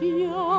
Tokyo.